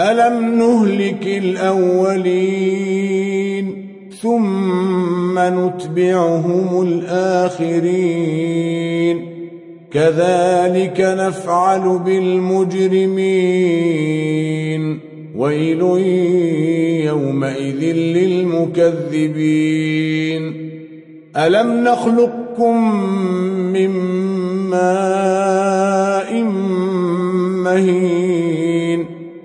ألم نهلك الأولين ثم نتبعهم الآخرين كذلك نفعل بالمجرمين ويل يومئذ للمكذبين ألم نخلقكم من ماء مهين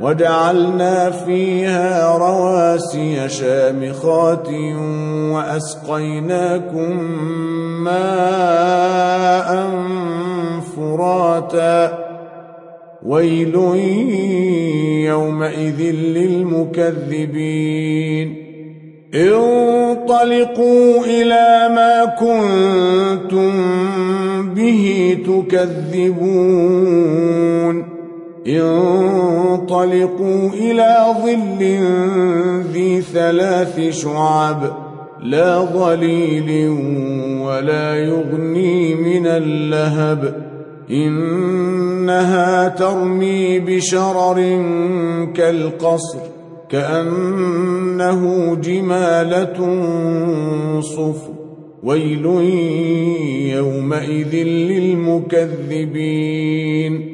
وجعلنا فيها رواسي شامخات وأسقيناكم ماء فراتا. ويل يومئذ للمكذبين. انطلقوا إلى ما كنتم به تكذبون. انطلقوا إلى ظل ذي ثلاث شعب لا ظليل ولا يغني من اللهب. إنها ترمي بشرر كالقصر كأنه جمالة صفر. ويل يومئذ للمكذبين.